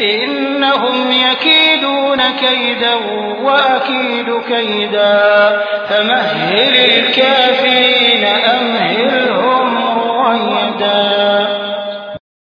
إنهم يكيدون كيدا وأكيد كيدا فمهل